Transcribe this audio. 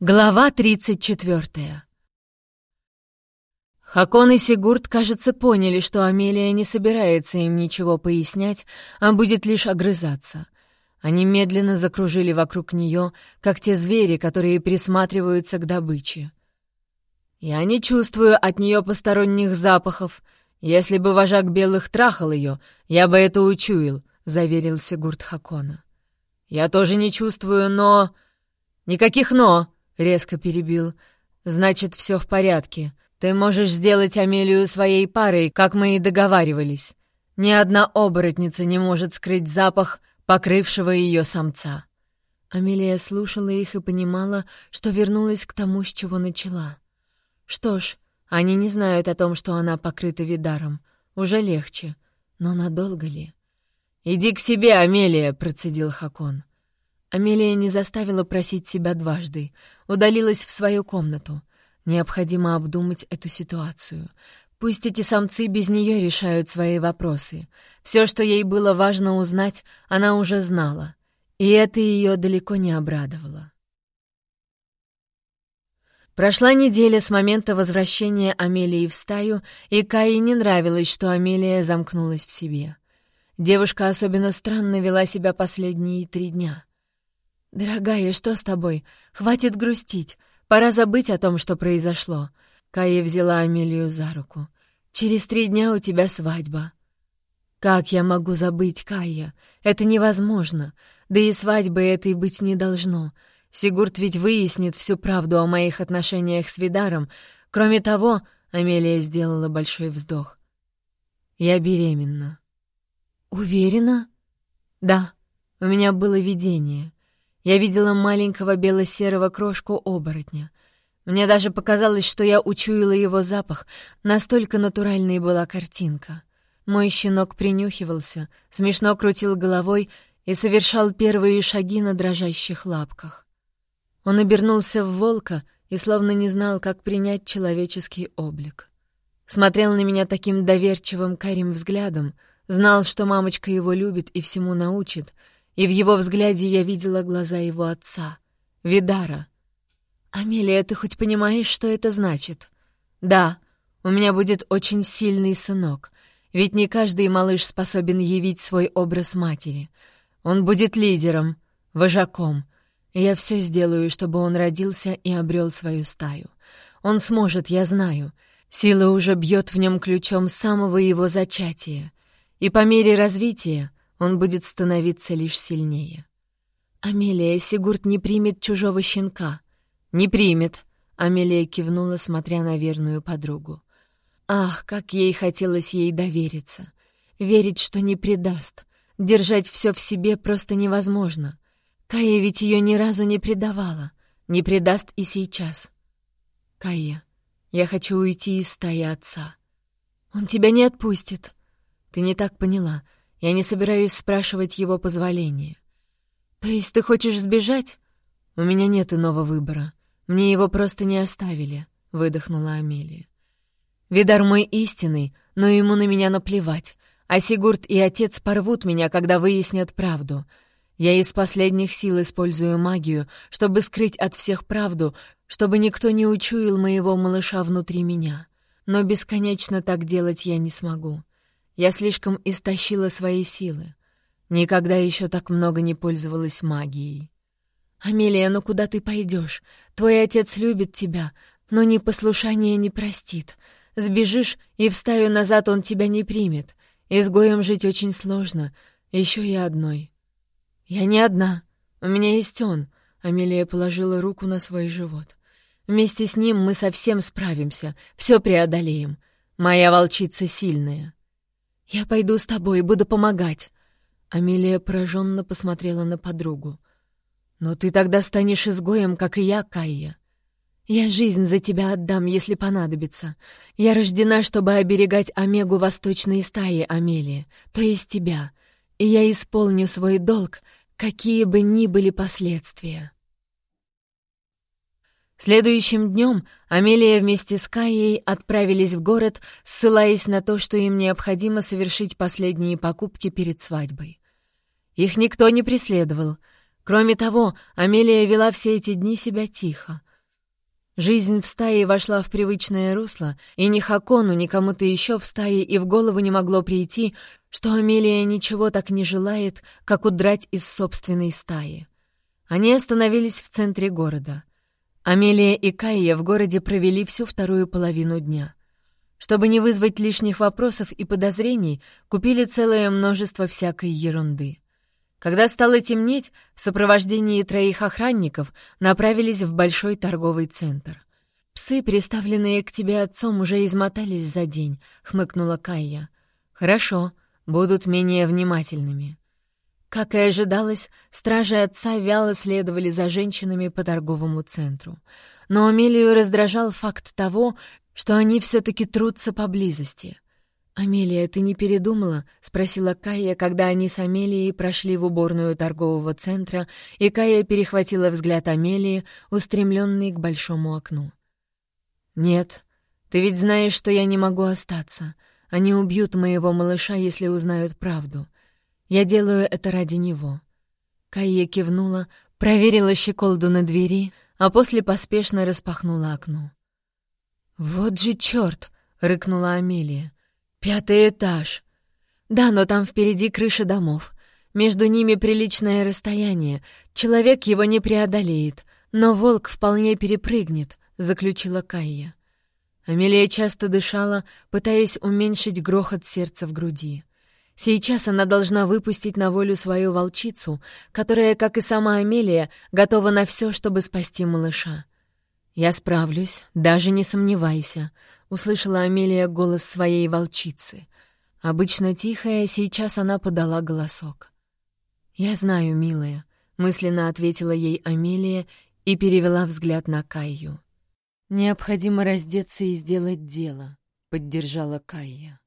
Глава 34 Хакон и Сигурд, кажется, поняли, что Амелия не собирается им ничего пояснять, а будет лишь огрызаться. Они медленно закружили вокруг нее, как те звери, которые присматриваются к добыче. «Я не чувствую от нее посторонних запахов. Если бы вожак белых трахал ее, я бы это учуял», — заверил Сигурд Хакона. «Я тоже не чувствую, но...» «Никаких «но», Резко перебил. «Значит, все в порядке. Ты можешь сделать Амелию своей парой, как мы и договаривались. Ни одна оборотница не может скрыть запах покрывшего ее самца». Амелия слушала их и понимала, что вернулась к тому, с чего начала. Что ж, они не знают о том, что она покрыта видаром. Уже легче. Но надолго ли? «Иди к себе, Амелия!» — процедил Хакон. Амелия не заставила просить себя дважды, удалилась в свою комнату. Необходимо обдумать эту ситуацию. Пусть эти самцы без нее решают свои вопросы. Все, что ей было важно узнать, она уже знала. И это ее далеко не обрадовало. Прошла неделя с момента возвращения Амелии в стаю, и Кае не нравилось, что Амелия замкнулась в себе. Девушка особенно странно вела себя последние три дня — «Дорогая, что с тобой? Хватит грустить. Пора забыть о том, что произошло». Кая взяла Амелию за руку. «Через три дня у тебя свадьба». «Как я могу забыть, Кая? Это невозможно. Да и свадьбы этой быть не должно. Сигурд ведь выяснит всю правду о моих отношениях с Видаром. Кроме того...» — Амелия сделала большой вздох. «Я беременна». «Уверена?» «Да, у меня было видение. Я видела маленького бело-серого крошку-оборотня. Мне даже показалось, что я учуяла его запах, настолько натуральной была картинка. Мой щенок принюхивался, смешно крутил головой и совершал первые шаги на дрожащих лапках. Он обернулся в волка и словно не знал, как принять человеческий облик. Смотрел на меня таким доверчивым карим взглядом, знал, что мамочка его любит и всему научит — и в его взгляде я видела глаза его отца, Видара. «Амелия, ты хоть понимаешь, что это значит?» «Да, у меня будет очень сильный сынок, ведь не каждый малыш способен явить свой образ матери. Он будет лидером, вожаком, я все сделаю, чтобы он родился и обрел свою стаю. Он сможет, я знаю. Сила уже бьет в нем ключом самого его зачатия, и по мере развития он будет становиться лишь сильнее. «Амелия, Сигурд не примет чужого щенка». «Не примет», — Амелия кивнула, смотря на верную подругу. Ах, как ей хотелось ей довериться. Верить, что не предаст. Держать все в себе просто невозможно. Кая ведь ее ни разу не предавала. Не предаст и сейчас. Кая, я хочу уйти из стаи отца. Он тебя не отпустит. Ты не так поняла. Я не собираюсь спрашивать его позволения. То есть ты хочешь сбежать? У меня нет иного выбора. Мне его просто не оставили, выдохнула Амелия. Видар мой истинный, но ему на меня наплевать. А Сигурд и отец порвут меня, когда выяснят правду. Я из последних сил использую магию, чтобы скрыть от всех правду, чтобы никто не учуял моего малыша внутри меня. Но бесконечно так делать я не смогу. Я слишком истощила свои силы. Никогда еще так много не пользовалась магией. «Амелия, ну куда ты пойдешь? Твой отец любит тебя, но непослушание не простит. Сбежишь, и в стаю назад он тебя не примет. Изгоем жить очень сложно, еще и одной». «Я не одна. У меня есть он», — Амелия положила руку на свой живот. «Вместе с ним мы совсем справимся, все преодолеем. Моя волчица сильная». «Я пойду с тобой и буду помогать». Амелия пораженно посмотрела на подругу. «Но ты тогда станешь изгоем, как и я, Кайя. Я жизнь за тебя отдам, если понадобится. Я рождена, чтобы оберегать Омегу восточной стаи, Амелия, то есть тебя, и я исполню свой долг, какие бы ни были последствия». Следующим днем Амелия вместе с Каей отправились в город, ссылаясь на то, что им необходимо совершить последние покупки перед свадьбой. Их никто не преследовал. Кроме того, Амелия вела все эти дни себя тихо. Жизнь в стае вошла в привычное русло, и ни Хакону, ни кому-то еще в стае и в голову не могло прийти, что Амелия ничего так не желает, как удрать из собственной стаи. Они остановились в центре города. Амелия и Кайя в городе провели всю вторую половину дня. Чтобы не вызвать лишних вопросов и подозрений, купили целое множество всякой ерунды. Когда стало темнеть, в сопровождении троих охранников направились в большой торговый центр. «Псы, приставленные к тебе отцом, уже измотались за день», — хмыкнула Кайя. «Хорошо, будут менее внимательными». Как и ожидалось, стражи отца вяло следовали за женщинами по торговому центру. Но Амелию раздражал факт того, что они все-таки трутся поблизости — «Амелия, ты не передумала?» — спросила Кая, когда они с Амелией прошли в уборную торгового центра, и Кая перехватила взгляд Амелии, устремленный к большому окну. «Нет, ты ведь знаешь, что я не могу остаться. Они убьют моего малыша, если узнают правду. Я делаю это ради него». Кая кивнула, проверила щеколду на двери, а после поспешно распахнула окно. «Вот же черт!» — рыкнула Амелия. «Пятый этаж». «Да, но там впереди крыша домов. Между ними приличное расстояние. Человек его не преодолеет, но волк вполне перепрыгнет», — заключила Кайя. Амелия часто дышала, пытаясь уменьшить грохот сердца в груди. Сейчас она должна выпустить на волю свою волчицу, которая, как и сама Амелия, готова на все, чтобы спасти малыша. «Я справлюсь, даже не сомневайся», — услышала Амелия голос своей волчицы. Обычно тихая, сейчас она подала голосок. «Я знаю, милая», — мысленно ответила ей Амелия и перевела взгляд на Кайю. «Необходимо раздеться и сделать дело», — поддержала Кайя.